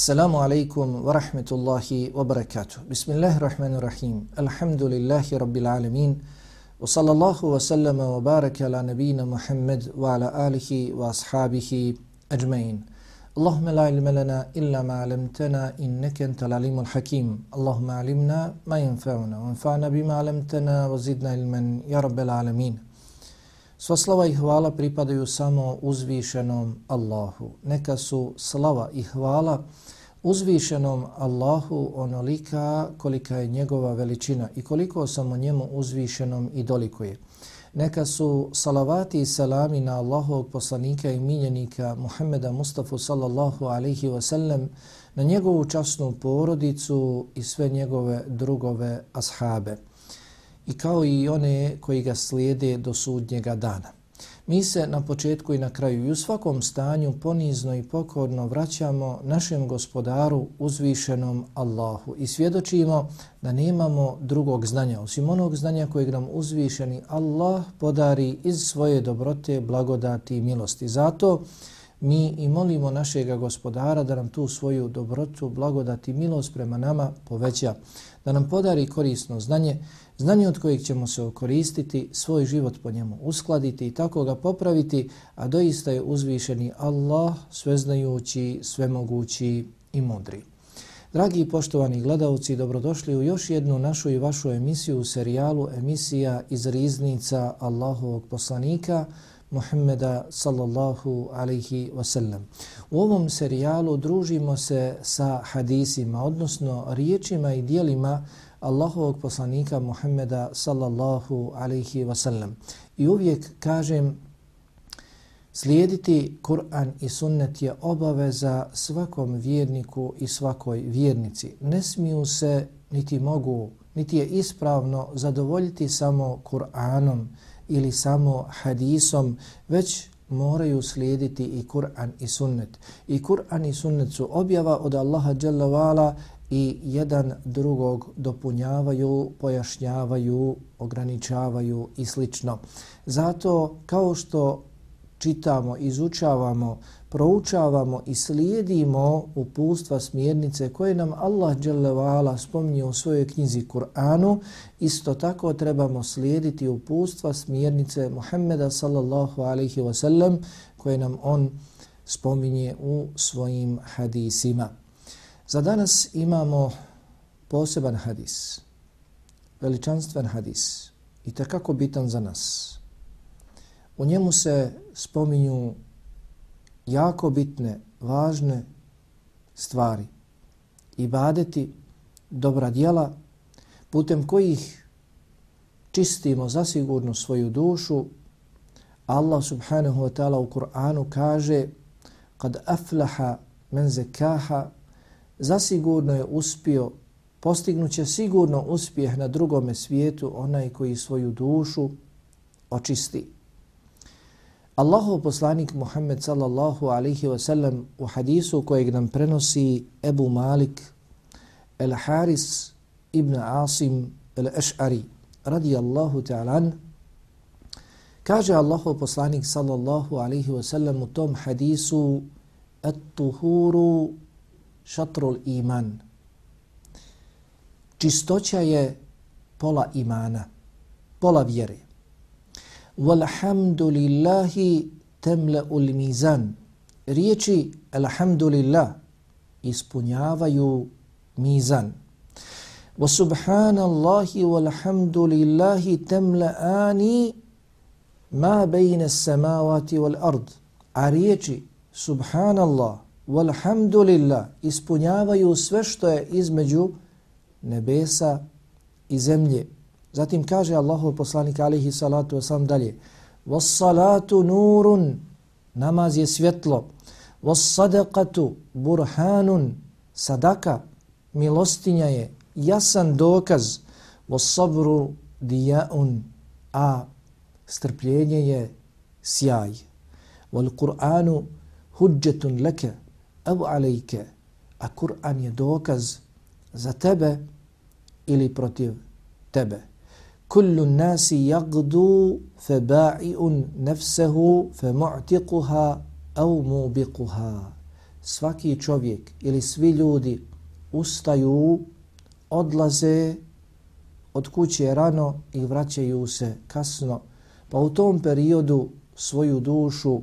Assalamu alaikum wa rahmetullahi wa barakatuh. Bismillahirrahmanirrahim. Alhamdulillahi rabbil alamin. Wa sallallahu wa sallama wa baraka ala nabina Muhammad wa ala alihi wa ashabihi ajmain. Allahumma la ilma lana illa ma alamtana innaka antal alimul hakim. Allahumma alimna ma yanfa'una wanfa'na bima alamtana wa zidna ilman ya rabbil alamin. Sva slava i hvala pripadaju samo uzvišenom Allahu. Neka su slava i hvala uzvišenom Allahu onolika kolika je njegova veličina i koliko samo njemu uzvišenom i dolikuje. Neka su salavati i salami na Allahovog poslanika i miljenika Muhammeda Mustafa sallallahu alaihi wa sallam na njegovu časnu porodicu i sve njegove drugove ashabe i kao i one koji ga slijede do sudnjega dana. Mi se na početku i na kraju i u svakom stanju ponizno i pokorno vraćamo našem gospodaru uzvišenom Allahu i svjedočimo da nemamo drugog znanja osim onog znanja kojeg nam uzvišeni Allah podari iz svoje dobrote, blagodati i milosti. Zato mi i molimo našega gospodara da nam tu svoju dobrotu, blagodati i milost prema nama poveća, da nam podari korisno znanje, znanje od kojeg ćemo se okoristiti, svoj život po njemu uskladiti i tako ga popraviti, a doista je uzvišeni Allah, sveznajući, svemogući i mudri. Dragi i poštovani gledalci, dobrodošli u još jednu našu i vašu emisiju u serijalu emisija iz riznica Allahovog poslanika, Muhammeda sallallahu alaihi wasallam. U ovom serijalu družimo se sa hadisima, odnosno riječima i dijelima Allahovog poslanika Muhammeda sallallahu alaihi wasallam. I uvijek kažem slijediti Kur'an i sunnet je obaveza svakom vjerniku i svakoj vjernici. Ne smiju se niti mogu, niti je ispravno zadovoljiti samo Kur'anom ili samo hadisom, već moraju slijediti i Kur'an i sunnet. I Kur'an i sunnet su objava od Allaha Jalla vala i jedan drugog dopunjavaju, pojašnjavaju, ograničavaju i slično. Zato kao što čitamo, izučavamo, proučavamo i slijedimo upustva smjernice koje nam Allah dželle spominje u svojoj knjizi Kur'anu, isto tako trebamo slijediti upustva smjernice Muhammeda sallallahu alejhi ve sellem koje nam on spominje u svojim hadisima. Za danas imamo poseban hadis, veličanstven hadis i takako bitan za nas. U njemu se spominju jako bitne, važne stvari. Ibadeti, dobra djela, putem kojih čistimo zasigurno svoju dušu, Allah subhanahu wa ta'ala u Kur'anu kaže kad aflaha men zekaha zasigurno je uspio, postignuće sigurno uspjeh na drugome svijetu onaj koji svoju dušu očisti. Allahov poslanik Muhammed sallallahu alaihi wa sallam u hadisu kojeg nam prenosi Ebu Malik el Haris ibn Asim el Eš'ari radijallahu ta'ala kaže Allahov poslanik sallallahu alaihi wa sallam u tom hadisu at-tuhuru šatrul iman. Čistoća je pola imana, pola vjere. Walhamdulillahi temle ul mizan. Riječi alhamdulillah ispunjavaju mizan. Wa subhanallahi walhamdulillahi temle ani ma bejne samavati wal ard. A riječi subhanallah walhamdulillah ispunjavaju sve što je između nebesa i zemlje. Zatim kaže Allahu poslanik alihi salatu wasalam dalje Vassalatu nurun namaz je svjetlo. Vassadaqatu burhanun sadaka milostinja je jasan dokaz. Vassabru dijaun a strpljenje je sjaj. Wal qur'anu hujjatun laka evo alejke, a Kur'an je dokaz za tebe ili protiv tebe. Kullu nasi jagdu fe ba'i'un nefsehu fe mu'tiquha au mubiquha. svaki čovjek ili svi ljudi ustaju, odlaze od kuće rano i vraćaju se kasno, pa u tom periodu svoju dušu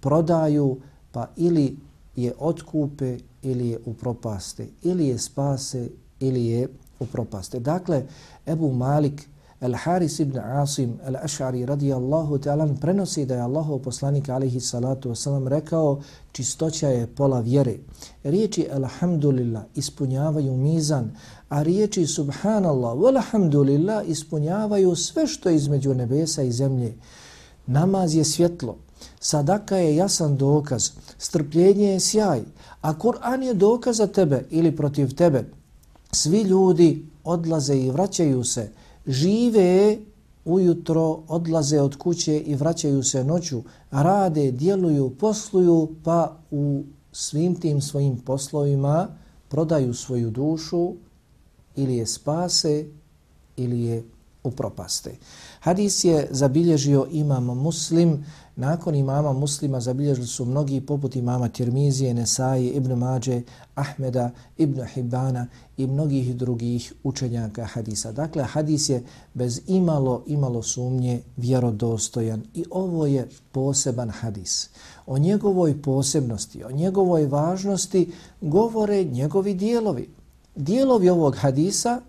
prodaju, pa ili je otkupe ili je upropaste, ili je spase ili je upropaste. Dakle, Ebu Malik Al-Haris ibn Asim Al-Ash'ari radijallahu ta'ala prenosi da je Allahov poslanik alaihi salatu wasalam rekao čistoća je pola vjere. Riječi Alhamdulillah ispunjavaju mizan, a riječi Subhanallah walhamdulillah ispunjavaju sve što je između nebesa i zemlje. Namaz je svjetlo, sadaka je jasan dokaz, strpljenje je sjaj, a Kur'an je dokaz za tebe ili protiv tebe. Svi ljudi odlaze i vraćaju se, žive ujutro, odlaze od kuće i vraćaju se noću, rade, djeluju, posluju, pa u svim tim svojim poslovima prodaju svoju dušu ili je spase ili je upropaste. Hadis je zabilježio imam muslim, nakon imama muslima zabilježili su mnogi poput imama Tirmizije, Nesaje, Ibn Mađe, Ahmeda, Ibn Hibana i mnogih drugih učenjaka hadisa. Dakle, hadis je bez imalo, imalo sumnje vjerodostojan i ovo je poseban hadis. O njegovoj posebnosti, o njegovoj važnosti govore njegovi dijelovi. Dijelovi ovog hadisa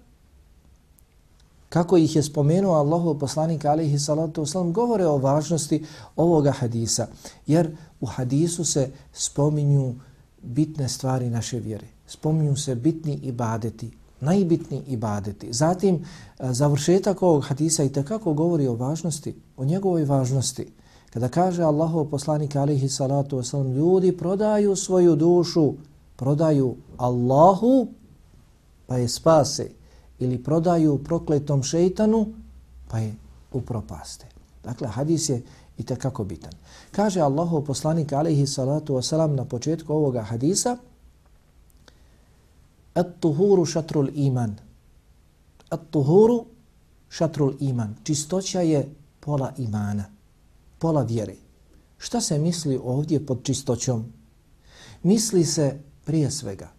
kako ih je spomenuo Allahov poslanik alejhi salatu vesselam govore o važnosti ovoga hadisa. Jer u hadisu se spominju bitne stvari naše vjere. Spominju se bitni ibadeti najbitni ibadeti. Zatim e, završetak ovog hadisa i kako govori o važnosti o njegovoj važnosti. Kada kaže Allahov poslanik alejhi salatu vesselam ljudi prodaju svoju dušu prodaju Allahu pa je spase ili prodaju prokletom šeitanu, pa je upropaste. Dakle, hadis je i tekako bitan. Kaže Allahov poslanik alaihi salatu wasalam na početku ovoga hadisa At-tuhuru šatrul iman. At-tuhuru šatrul iman. Čistoća je pola imana, pola vjere. Šta se misli ovdje pod čistoćom? Misli se prije svega,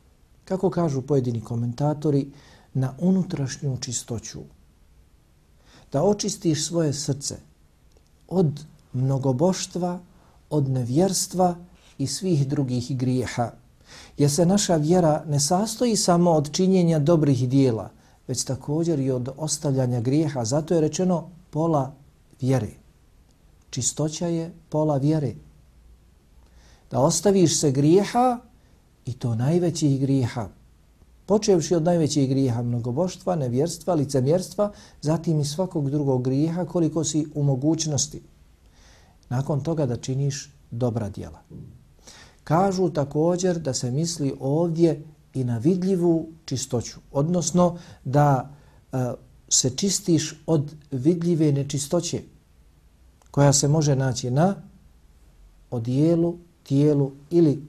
kako kažu pojedini komentatori, na unutrašnju čistoću. Da očistiš svoje srce od mnogoboštva, od nevjerstva i svih drugih grijeha. Jer se naša vjera ne sastoji samo od činjenja dobrih dijela, već također i od ostavljanja grijeha. Zato je rečeno pola vjere. Čistoća je pola vjere. Da ostaviš se grijeha i to najvećih grijeha, počevši od najvećih grijeha mnogoboštva, nevjerstva, licemjerstva, zatim i svakog drugog grijeha koliko si u mogućnosti. Nakon toga da činiš dobra djela. Kažu također da se misli ovdje i na vidljivu čistoću, odnosno da uh, se čistiš od vidljive nečistoće koja se može naći na odijelu, tijelu ili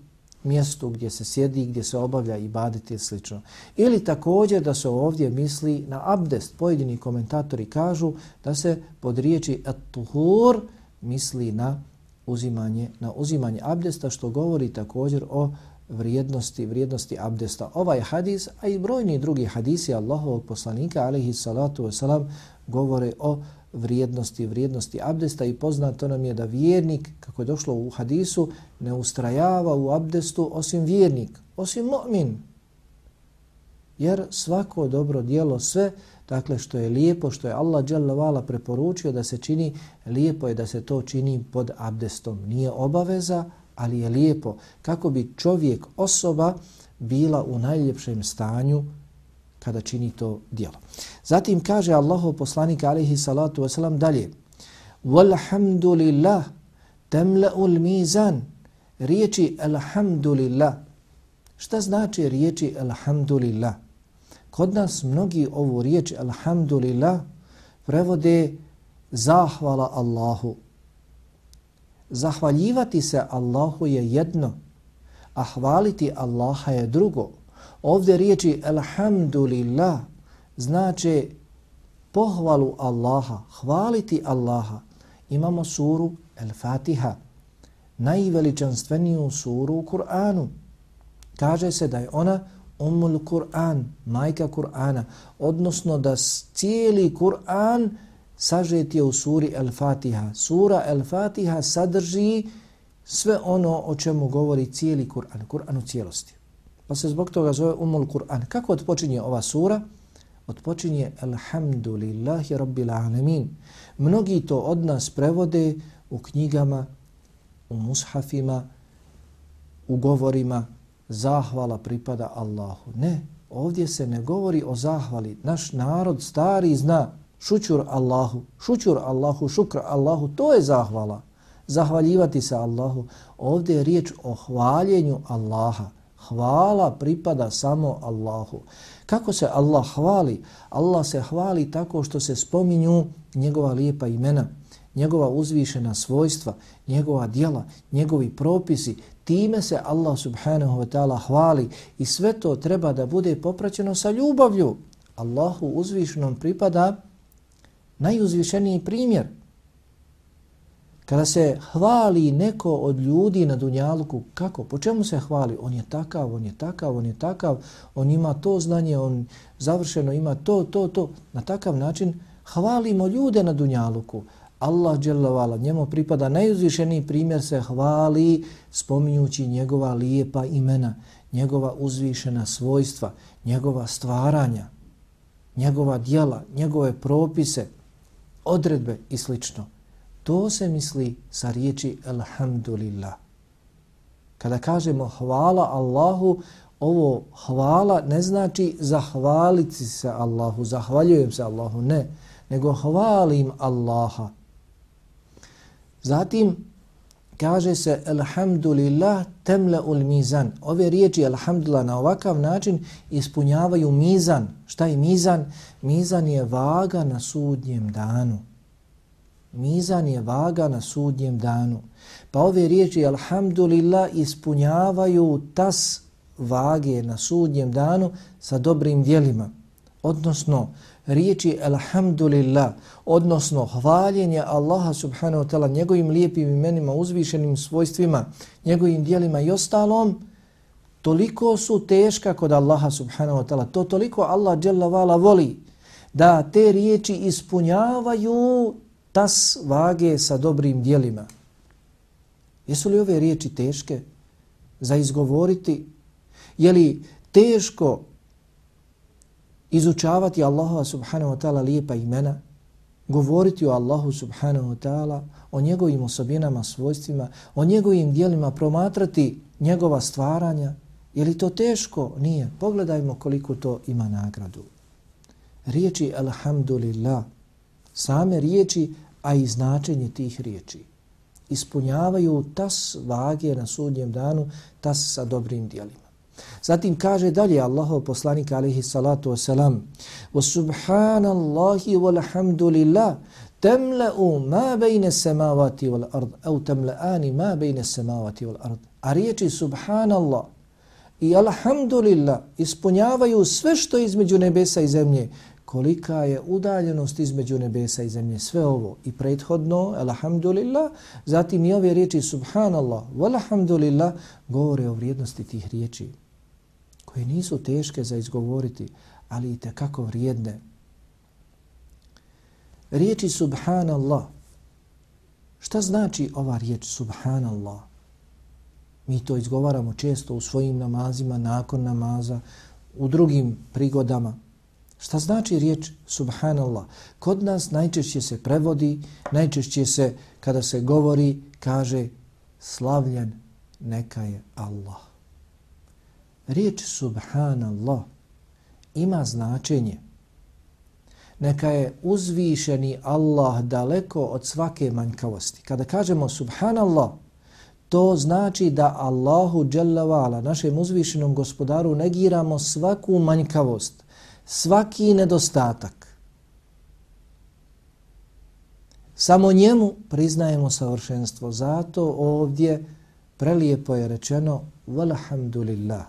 mjestu gdje se sjedi, gdje se obavlja i i slično. Ili također da se ovdje misli na abdest. Pojedini komentatori kažu da se pod riječi at-tuhur misli na uzimanje, na uzimanje abdesta što govori također o vrijednosti, vrijednosti abdesta. Ovaj hadis, a i brojni drugi hadisi Allahovog poslanika, alaihi salatu wasalam, govore o vrijednosti, vrijednosti abdesta i poznato nam je da vjernik, kako je došlo u hadisu, ne ustrajava u abdestu osim vjernik, osim mu'min. Jer svako dobro dijelo, sve, dakle što je lijepo, što je Allah dželavala preporučio da se čini, lijepo je da se to čini pod abdestom. Nije obaveza, ali je lijepo kako bi čovjek, osoba, bila u najljepšem stanju kada čini to dijelo. Zatim kaže Allahov poslanik alaihi salatu wasalam dalje Walhamdulillah temla'ul mizan riječi alhamdulillah. Šta znači riječi alhamdulillah? Kod nas mnogi ovu riječ alhamdulillah prevode zahvala Allahu. Zahvaljivati se Allahu je jedno, a hvaliti Allaha je drugo. Ovdje riječi alhamdulillah znači pohvalu Allaha, hvaliti Allaha. Imamo suru El-Fatiha, najveličanstveniju suru u Kur'anu. Kaže se da je ona umul Kur'an, majka Kur'ana, odnosno da cijeli Kur'an sažet je u suri El-Fatiha. Sura El-Fatiha sadrži sve ono o čemu govori cijeli Kur'an, Kur'an u cijelosti. Pa se zbog toga zove umul Kur'an. Kako odpočinje ova sura? Odpočinje Alhamdulillahi Rabbil Alamin. Mnogi to od nas prevode u knjigama, u mushafima, u govorima, zahvala pripada Allahu. Ne, ovdje se ne govori o zahvali. Naš narod stari zna šućur Allahu, šućur Allahu, šukr Allahu, to je zahvala. Zahvaljivati se Allahu. Ovdje je riječ o hvaljenju Allaha. Hvala pripada samo Allahu. Kako se Allah hvali? Allah se hvali tako što se spominju njegova lijepa imena, njegova uzvišena svojstva, njegova dijela, njegovi propisi, time se Allah subhanahu wa ta'ala hvali i sve to treba da bude popraćeno sa ljubavlju. Allahu uzvišenom pripada najuzvišeniji primjer. Kada se hvali neko od ljudi na dunjaluku, kako? Po čemu se hvali? On je takav, on je takav, on je takav, on ima to znanje, on završeno ima to, to, to. Na takav način hvalimo ljude na dunjaluku. Allah dželavala, njemu pripada najuzvišeniji primjer se hvali spominjući njegova lijepa imena, njegova uzvišena svojstva, njegova stvaranja, njegova dijela, njegove propise, odredbe i slično. To se misli sa riječi Alhamdulillah. Kada kažemo hvala Allahu, ovo hvala ne znači zahvaliti se Allahu, zahvaljujem se Allahu, ne, nego hvalim Allaha. Zatim kaže se Alhamdulillah temle ul mizan. Ove riječi Alhamdulillah na ovakav način ispunjavaju mizan. Šta je mizan? Mizan je vaga na sudnjem danu. Mizan je vaga na sudnjem danu. Pa ove riječi Alhamdulillah ispunjavaju tas vage na sudnjem danu sa dobrim dijelima. Odnosno, riječi Alhamdulillah, odnosno hvaljenje Allaha subhanahu wa ta'ala njegovim lijepim imenima, uzvišenim svojstvima, njegovim dijelima i ostalom, toliko su teška kod Allaha subhanahu wa ta'ala. To toliko Allah dželle voli da te riječi ispunjavaju tas vage sa dobrim dijelima. Jesu li ove riječi teške za izgovoriti? Je li teško izučavati Allaha subhanahu wa ta'ala lijepa imena, govoriti o Allahu subhanahu wa ta'ala, o njegovim osobinama, svojstvima, o njegovim dijelima, promatrati njegova stvaranja, je li to teško? Nije. Pogledajmo koliko to ima nagradu. Riječi Alhamdulillah, same riječi, a i značenje tih riječi, ispunjavaju tas vage na sudnjem danu, tas sa dobrim dijelima. Zatim kaže dalje Allahov poslanik alaihi salatu vesselam: "Wa subhanallahi walhamdulillah tamla'u ma bayna as-samawati wal ard au tamla'ani ma bayna as-samawati wal ard." A riječi subhanallah i alhamdulillah ispunjavaju sve što je između nebesa i zemlje. Kolika je udaljenost između nebesa i zemlje. Sve ovo i prethodno, alhamdulillah, zatim i ove riječi subhanallah, walhamdulillah, govore o vrijednosti tih riječi koje nisu teške za izgovoriti, ali i tekako vrijedne. Riječi subhanallah. Šta znači ova riječ subhanallah? Mi to izgovaramo često u svojim namazima, nakon namaza, u drugim prigodama. Šta znači riječ subhanallah? Kod nas najčešće se prevodi, najčešće se kada se govori kaže slavljen neka je Allah. Riječ subhanallah ima značenje. Neka je uzvišeni Allah daleko od svake manjkavosti. Kada kažemo subhanallah, to znači da Allahu dželavala, našem uzvišenom gospodaru, negiramo svaku manjkavost, svaki nedostatak. Samo njemu priznajemo savršenstvo. Zato ovdje prelijepo je rečeno Walhamdulillah.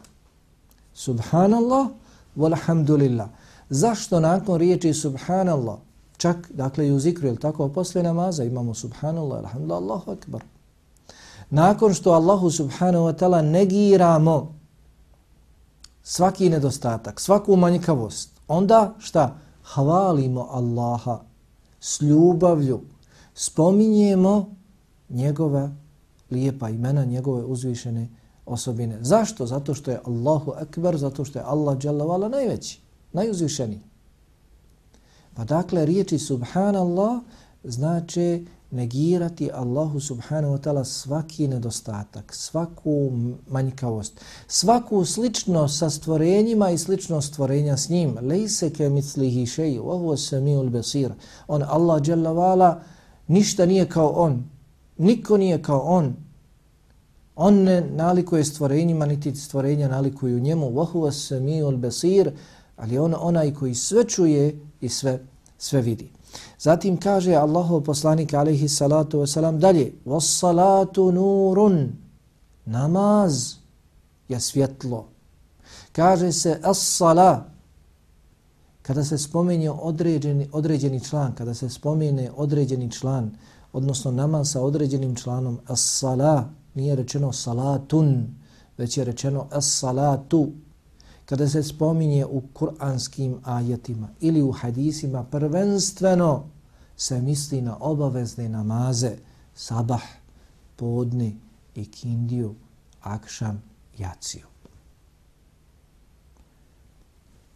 Subhanallah, walhamdulillah. Zašto nakon riječi subhanallah, čak, dakle, i u zikru, ili tako, posle namaza imamo subhanallah, alhamdulillah, Allahu akbar. Nakon što Allahu subhanahu wa ta'ala negiramo svaki nedostatak, svaku manjkavost, onda šta? Hvalimo Allaha s ljubavlju, spominjemo njegova lijepa imena, njegove uzvišene osobine. Zašto? Zato što je Allahu Akbar, zato što je Allah Jalla najveći, najuzvišeniji. Pa dakle, riječi Subhanallah znači negirati Allahu subhanahu wa ta'ala svaki nedostatak, svaku manjkavost, svaku slično sa stvorenjima i slično stvorenja s njim. Lejse ke mitlihi šeji, ovo se mi ulbesir. On, Allah jalla ništa nije kao on. Niko nije kao on. On ne nalikuje stvorenjima, niti stvorenja nalikuju njemu. Vahuva se mi ulbesir, ali on onaj koji sve čuje i sve, sve vidi. Zatim kaže Allahov poslanik alejhi salatu vesselam dalje: "Was salatu nurun." Namaz je svjetlo. Kaže se as-sala kada se spomene određeni određeni član, kada se spomene određeni član, odnosno namaz sa određenim članom as-sala, nije rečeno salatun, već je rečeno as-salatu kada se spominje u kuranskim ajetima ili u hadisima, prvenstveno se misli na obavezne namaze, sabah, podne i akšam, jaciju.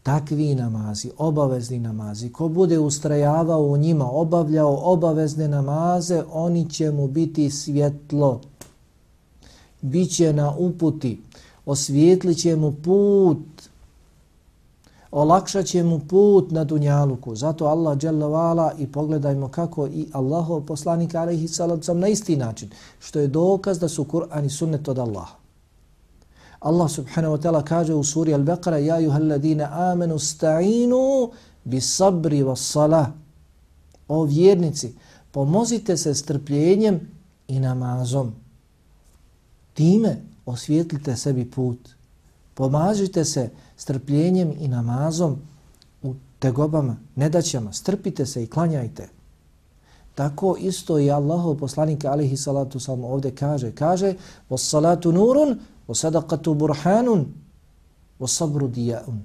Takvi namazi, obavezni namazi, ko bude ustrajavao u njima, obavljao obavezne namaze, oni će mu biti svjetlo. Biće na uputi, osvijetlit će mu put, olakšat će mu put na dunjaluku. Zato Allah dželle vala i pogledajmo kako i Allahov poslanik alejhi salatu na isti način, što je dokaz da su Kur'an i sunnet od Allaha. Allah subhanahu wa ta'ala kaže u suri Al-Baqara Ja juhalladina amenu sta'inu bis sabri wa salah. O vjernici, pomozite se strpljenjem i namazom. Time osvijetlite sebi put. Pomažite se strpljenjem i namazom u tegobama, nedaćama. Strpite se i klanjajte. Tako isto i Allahov poslanik alihi salatu sam ovdje kaže. Kaže, o salatu nurun, o sadaqatu burhanun, o sabru dijaun.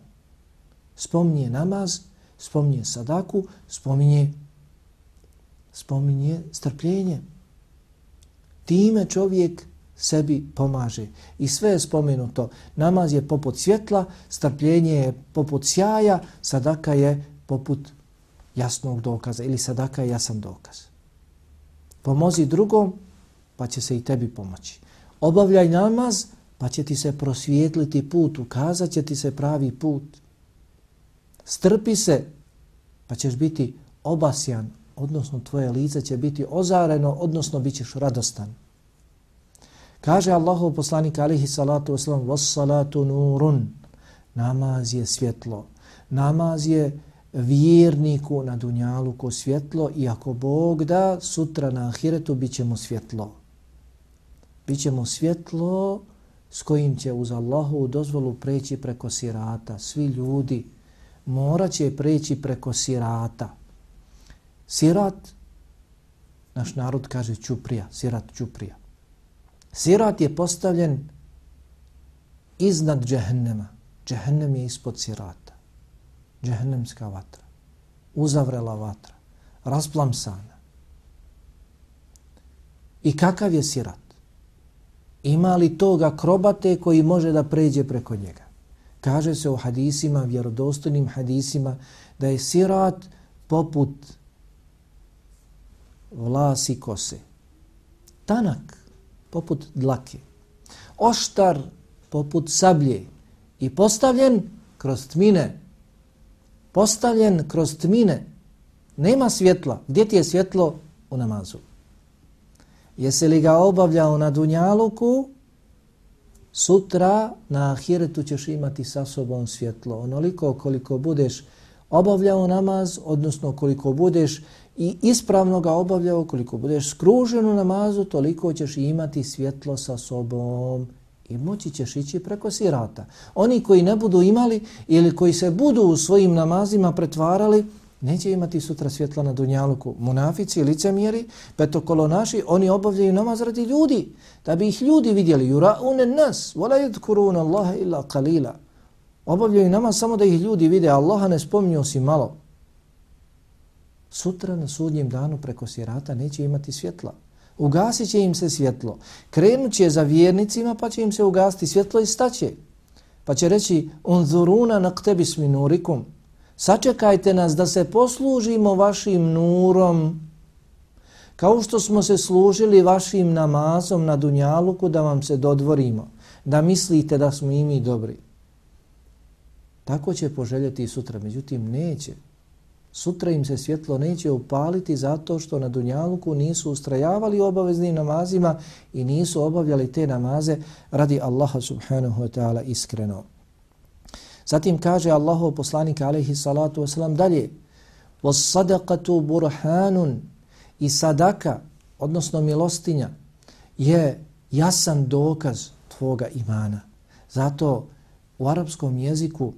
Namaz, spominje sadaku, spominje, spominje strpljenje. Time čovjek sebi pomaže. I sve je spomenuto. Namaz je poput svjetla, strpljenje je poput sjaja, sadaka je poput jasnog dokaza ili sadaka je jasan dokaz. Pomozi drugom, pa će se i tebi pomoći. Obavljaj namaz, pa će ti se prosvijetliti put, ukazat će ti se pravi put. Strpi se, pa ćeš biti obasjan, odnosno tvoje lice će biti ozareno, odnosno bit ćeš radostan. Kaže Allahu poslanik alihi salatu wasalam was salatu nurun. Namaz je svjetlo. Namaz je vjerniku na dunjalu ko svjetlo i ako Bog da sutra na ahiretu bit ćemo svjetlo. Bićemo svjetlo s kojim će uz Allahu dozvolu preći preko sirata. Svi ljudi morat će preći preko sirata. Sirat, naš narod kaže čuprija, sirat čuprija. Sirat je postavljen iznad džehennema. Džehennem je ispod sirata. Džehennemska vatra. Uzavrela vatra. Rasplamsana. I kakav je sirat? Ima li toga krobate koji može da pređe preko njega? Kaže se u hadisima, vjerodostojnim hadisima, da je sirat poput vlasi kose. Tanak poput dlake. Oštar poput sablje i postavljen kroz tmine. Postavljen kroz tmine. Nema svjetla. Gdje ti je svjetlo? U namazu. Jesi li ga obavljao na dunjaluku? Sutra na ahiretu ćeš imati sa sobom svjetlo. Onoliko koliko budeš obavljao namaz, odnosno koliko budeš i ispravno ga obavljao, koliko budeš skružen u namazu, toliko ćeš imati svjetlo sa sobom i moći ćeš ići preko sirata. Oni koji ne budu imali ili koji se budu u svojim namazima pretvarali, neće imati sutra svjetla na dunjaluku. Munafici, licemjeri, petokolonaši, oni obavljaju namaz radi ljudi, da bi ih ljudi vidjeli. Jura unen nas, vola yudkuruna Allaha illa kalila. Obavljaju namaz samo da ih ljudi vide, Allaha ne spominju osim malo. Sutra na sudnjem danu preko sirata neće imati svjetla. Ugasit će im se svjetlo. Krenut će za vjernicima pa će im se ugasiti svjetlo i staće. Pa će reći, unzuruna naktebis minurikum. Sačekajte nas da se poslužimo vašim nurom kao što smo se služili vašim namazom na Dunjaluku da vam se dodvorimo, da mislite da smo i mi dobri. Tako će poželjeti i sutra, međutim neće. Sutra im se svjetlo neće upaliti zato što na Dunjaluku nisu ustrajavali obaveznim namazima i nisu obavljali te namaze radi Allaha subhanahu wa ta'ala iskreno. Zatim kaže Allahov poslanik alaihi salatu wasalam dalje وَالصَّدَقَةُ بُرْحَانٌ I sadaka, odnosno milostinja, je jasan dokaz tvoga imana. Zato u arapskom jeziku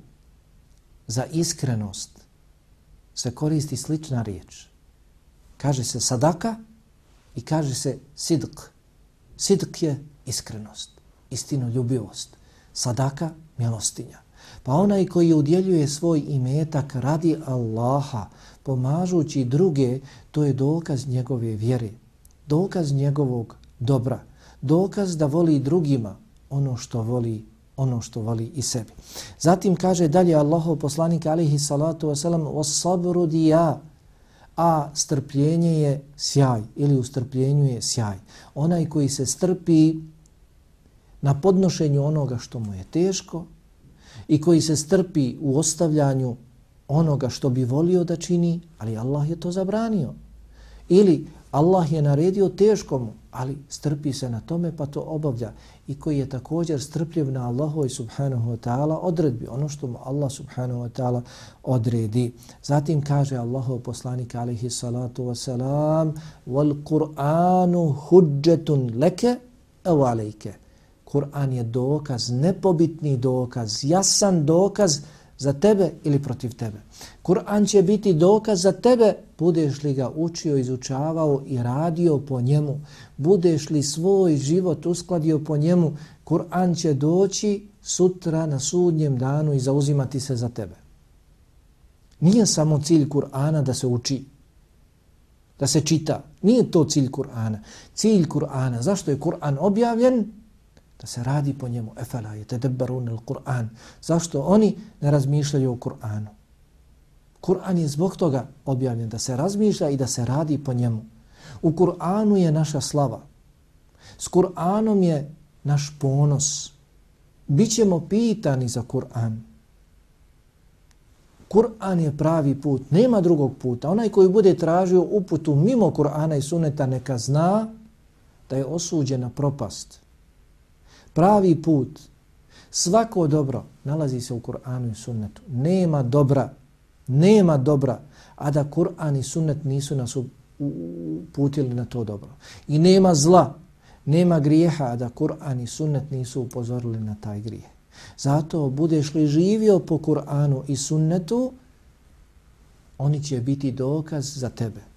za iskrenost se koristi slična riječ. Kaže se sadaka i kaže se sidq. Sidq je iskrenost, istinoljubivost. Sadaka, milostinja. Pa onaj koji udjeljuje svoj imetak radi Allaha, pomažući druge, to je dokaz njegove vjere, dokaz njegovog dobra, dokaz da voli drugima ono što voli ono što voli i sebi. Zatim kaže dalje Allahov poslanik alihi salatu wasalam o sabru dija, a strpljenje je sjaj ili u strpljenju je sjaj. Onaj koji se strpi na podnošenju onoga što mu je teško i koji se strpi u ostavljanju onoga što bi volio da čini, ali Allah je to zabranio. Ili Allah je naredio teškomu, ali strpi se na tome pa to obavlja. I koji je također strpljiv na Allahovoj subhanahu wa ta'ala odredbi, ono što mu Allah subhanahu wa ta'ala odredi. Zatim kaže Allahu poslanik alaihi salatu wa salam wal Kur'anu huđetun leke evo alejke. Kur'an je dokaz, nepobitni dokaz, jasan dokaz za tebe ili protiv tebe. Kur'an će biti dokaz za tebe, budeš li ga učio, izučavao i radio po njemu, budeš li svoj život uskladio po njemu, Kur'an će doći sutra na sudnjem danu i zauzimati se za tebe. Nije samo cilj Kur'ana da se uči, da se čita. Nije to cilj Kur'ana. Cilj Kur'ana, zašto je Kur'an objavljen? da se radi po njemu. Efela je tedebbarun il Kur'an. Zašto oni ne razmišljaju o Kur'anu? Kur'an je zbog toga objavljen da se razmišlja i da se radi po njemu. U Kur'anu je naša slava. S Kur'anom je naš ponos. Bićemo pitani za Kur'an. Kur'an je pravi put, nema drugog puta. Onaj koji bude tražio uputu mimo Kur'ana i suneta neka zna da je osuđena propast pravi put, svako dobro nalazi se u Kur'anu i sunnetu. Nema dobra, nema dobra, a da Kur'an i sunnet nisu nas uputili na to dobro. I nema zla, nema grijeha, a da Kur'an i sunnet nisu upozorili na taj grijeh. Zato budeš li živio po Kur'anu i sunnetu, oni će biti dokaz za tebe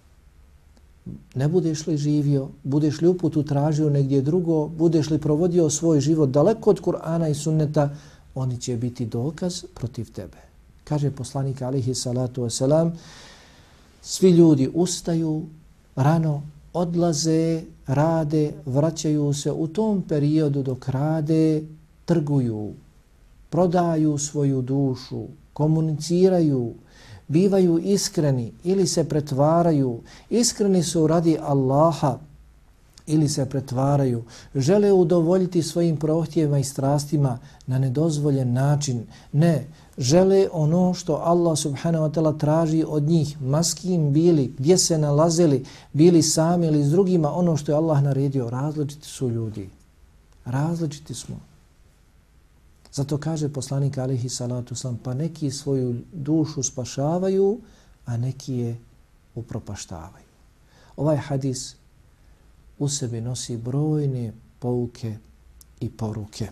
ne budeš li živio, budeš li uputu tražio negdje drugo, budeš li provodio svoj život daleko od Kur'ana i sunneta, oni će biti dokaz protiv tebe. Kaže poslanik alihi salatu wasalam, svi ljudi ustaju, rano odlaze, rade, vraćaju se u tom periodu dok rade, trguju, prodaju svoju dušu, komuniciraju, bivaju iskreni ili se pretvaraju, iskreni su radi Allaha ili se pretvaraju, žele udovoljiti svojim prohtjevima i strastima na nedozvoljen način. Ne, žele ono što Allah subhanahu wa ta'ala traži od njih, maskim bili, gdje se nalazili, bili sami ili s drugima, ono što je Allah naredio, različiti su ljudi. Različiti smo. Zato kaže poslanik alihi salatu sam, pa neki svoju dušu spašavaju, a neki je upropaštavaju. Ovaj hadis u sebi nosi brojne pouke i poruke.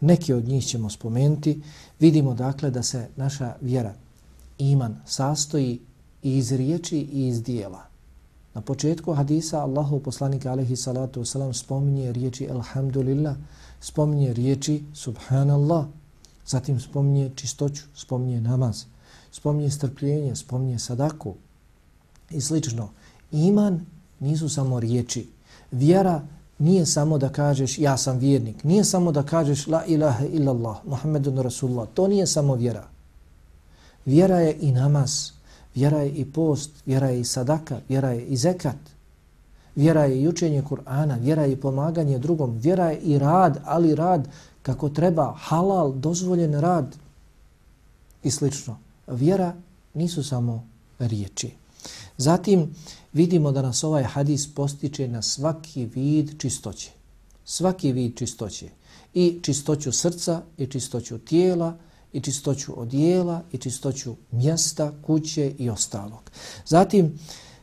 Neki od njih ćemo spomenuti. Vidimo dakle da se naša vjera, iman, sastoji i iz riječi i iz dijela. Na početku hadisa Allahu poslanik alaihi salatu wasalam spominje riječi Alhamdulillah, spominje riječi Subhanallah. Zatim spominje čistoću, spominje namaz, spominje strpljenje, spominje sadaku i slično. Iman nisu samo riječi. Vjera nije samo da kažeš ja sam vjernik. Nije samo da kažeš la ilaha illallah, Muhammedun Rasulullah. To nije samo vjera. Vjera je i namaz, vjera je i post, vjera je i sadaka, vjera je i zekat. Vjera je i učenje Kur'ana, vjera je i pomaganje drugom, vjera je i rad, ali rad kako treba, halal, dozvoljen rad i slično. Vjera nisu samo riječi. Zatim vidimo da nas ovaj hadis postiče na svaki vid čistoće. Svaki vid čistoće. I čistoću srca, i čistoću tijela, i čistoću odijela, i čistoću mjesta, kuće i ostalog. Zatim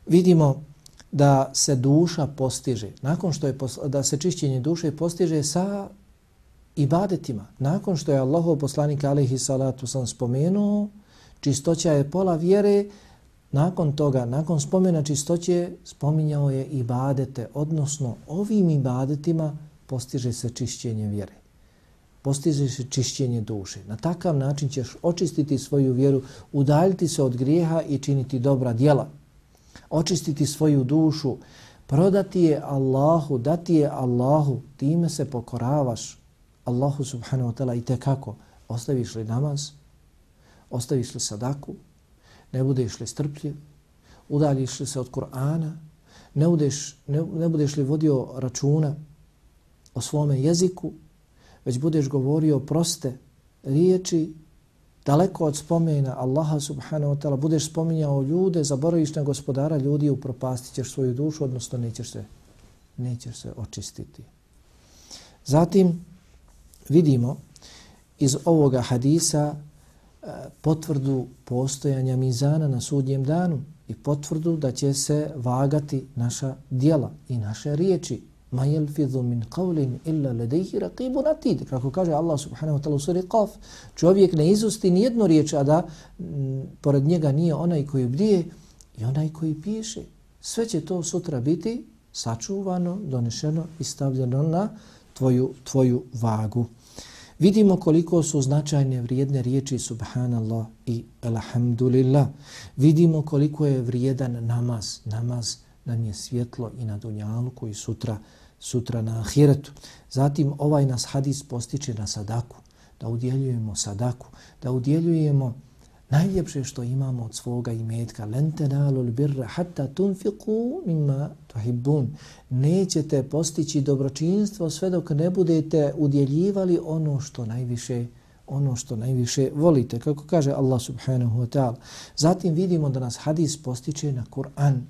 vidimo da se duša postiže, nakon što je da se čišćenje duše postiže sa ibadetima. Nakon što je Allahov poslanik alaihi salatu sam spomenuo, čistoća je pola vjere, nakon toga, nakon spomena čistoće, spominjao je ibadete, odnosno ovim ibadetima postiže se čišćenje vjere. Postiže se čišćenje duše. Na takav način ćeš očistiti svoju vjeru, udaljiti se od grijeha i činiti dobra djela. Očistiti svoju dušu, prodati je Allahu, dati je Allahu, time se pokoravaš Allahu subhanahu wa ta'ala i te kako. Ostaviš li namaz, ostaviš li sadaku, ne budeš li strpljiv, udaljiš li se od Kur'ana, ne, budeš, ne, ne budeš li vodio računa o svome jeziku, već budeš govorio proste riječi, daleko od spomena Allaha subhanahu wa ta'ala, budeš spominjao ljude, zaboraviš na gospodara ljudi, upropastit ćeš svoju dušu, odnosno nećeš se, nećeš se očistiti. Zatim vidimo iz ovoga hadisa potvrdu postojanja mizana na sudnjem danu i potvrdu da će se vagati naša dijela i naše riječi. Ma yalfidhu min qawlin illa ladayhi raqibun atid. Kako kaže Allah subhanahu wa ta'ala u suri Qaf, čovjek ne izusti ni jednu riječ, a da m, pored njega nije onaj koji bdije i onaj koji piše. Sve će to sutra biti sačuvano, donešeno i stavljeno na tvoju, tvoju vagu. Vidimo koliko su značajne vrijedne riječi subhanallah i alhamdulillah. Vidimo koliko je vrijedan namaz. Namaz nam je svjetlo i na dunjalu koji sutra, sutra na ahiretu. Zatim ovaj nas hadis postiče na sadaku. Da udjeljujemo sadaku. Da udjeljujemo najljepše što imamo od svoga imetka. Lente nalul birra hatta tunfiqu mimma tuhibbun. Nećete postići dobročinstvo sve dok ne budete udjeljivali ono što najviše ono što najviše volite kako kaže Allah subhanahu wa ta'ala. Zatim vidimo da nas hadis postiče na Kur'an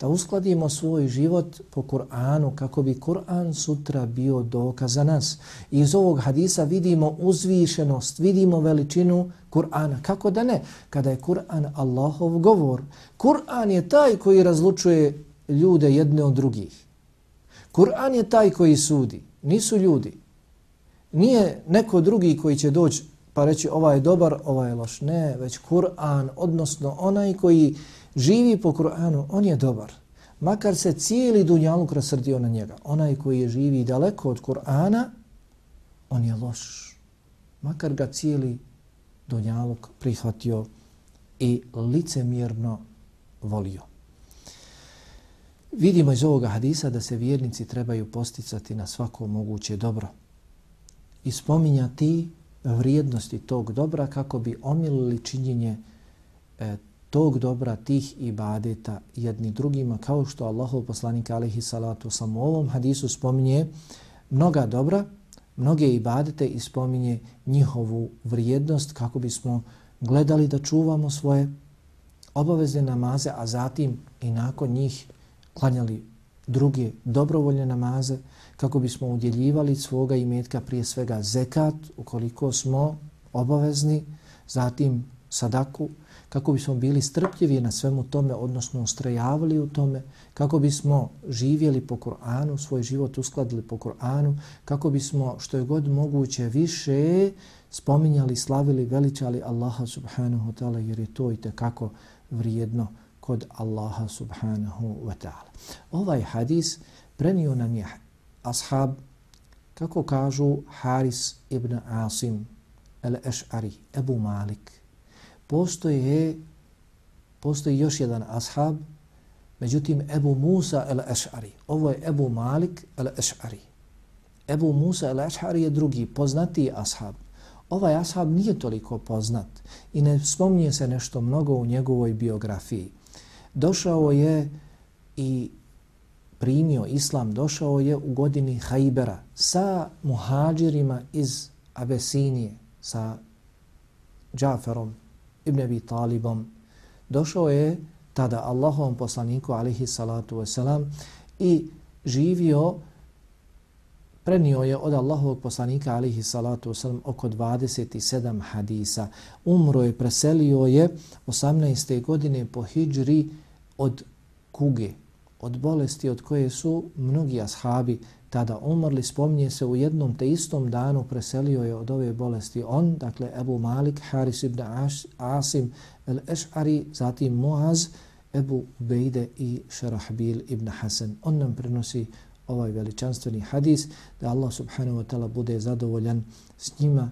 da uskladimo svoj život po Kur'anu kako bi Kur'an sutra bio dokaz za nas. I iz ovog hadisa vidimo uzvišenost, vidimo veličinu Kur'ana. Kako da ne? Kada je Kur'an Allahov govor. Kur'an je taj koji razlučuje ljude jedne od drugih. Kur'an je taj koji sudi. Nisu ljudi. Nije neko drugi koji će doći pa reći ovaj je dobar, ovaj je loš. Ne, već Kur'an, odnosno onaj koji živi po Kur'anu, on je dobar. Makar se cijeli dunjaluk rasrdio na njega. Onaj koji je živi daleko od Kur'ana, on je loš. Makar ga cijeli dunjaluk prihvatio i licemjerno volio. Vidimo iz ovoga hadisa da se vjernici trebaju posticati na svako moguće dobro i spominjati vrijednosti tog dobra kako bi omilili činjenje e, tog dobra, tih ibadeta jedni drugima, kao što Allahov poslanik alaihi salatu sam u ovom hadisu spominje mnoga dobra, mnoge ibadete i spominje njihovu vrijednost kako bismo gledali da čuvamo svoje obavezne namaze, a zatim i nakon njih klanjali druge dobrovoljne namaze kako bismo udjeljivali svoga imetka prije svega zekat ukoliko smo obavezni, zatim sadaku, kako bismo bili strpljivi na svemu tome, odnosno ustrajavali u tome, kako bismo živjeli po Kur'anu, svoj život uskladili po Kur'anu, kako bismo što je god moguće više spominjali, slavili, veličali Allaha subhanahu wa ta'ala, jer je to i tekako vrijedno kod Allaha subhanahu wa ta'ala. Ovaj hadis prenio nam je ashab, kako kažu Haris ibn Asim, el-Eš'ari, Ebu Malik. Postoje, postoji još jedan ashab, međutim Ebu Musa el-Eš'ari. Ovo je Ebu Malik el-Eš'ari. Ebu Musa el-Eš'ari je drugi, poznatiji ashab. Ovaj ashab nije toliko poznat i ne spominje se nešto mnogo u njegovoj biografiji. Došao je i primio islam, došao je u godini Hajbera sa muhađirima iz Abesinije, sa Džaferom, Ibn Abi Talibom. Došao je tada Allahovom poslaniku, alihi salatu wasalam, i živio Prenio je od Allahovog poslanika alihi salatu wasalam oko 27 hadisa. Umro je, preselio je 18. godine po hijđri od kuge, od bolesti od koje su mnogi ashabi tada umrli. Spominje se u jednom te istom danu preselio je od ove bolesti on, dakle Ebu Malik, Haris ibn Asim el-Eš'ari, zatim Muaz, Ebu Bejde i Šerahbil ibn Hasan. On nam prenosi ovaj veličanstveni hadis da Allah subhanahu wa ta'ala bude zadovoljan s njima,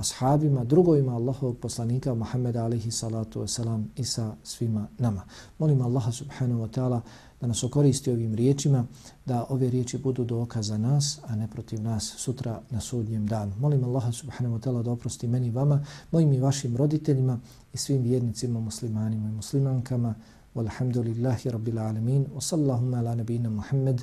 ashabima, drugovima Allahovog poslanika Muhammeda alaihi salatu wasalam i sa svima nama. Molim Allaha subhanahu wa ta'ala da nas okoristi ovim riječima, da ove riječi budu dokaz za nas, a ne protiv nas sutra na sudnjem danu. Molim Allaha subhanahu wa ta'ala da oprosti meni vama, mojim i vašim roditeljima i svim vjernicima, muslimanima i muslimankama. Walhamdulillahi rabbil alamin. Wa sallahumma ala nabina Muhammed.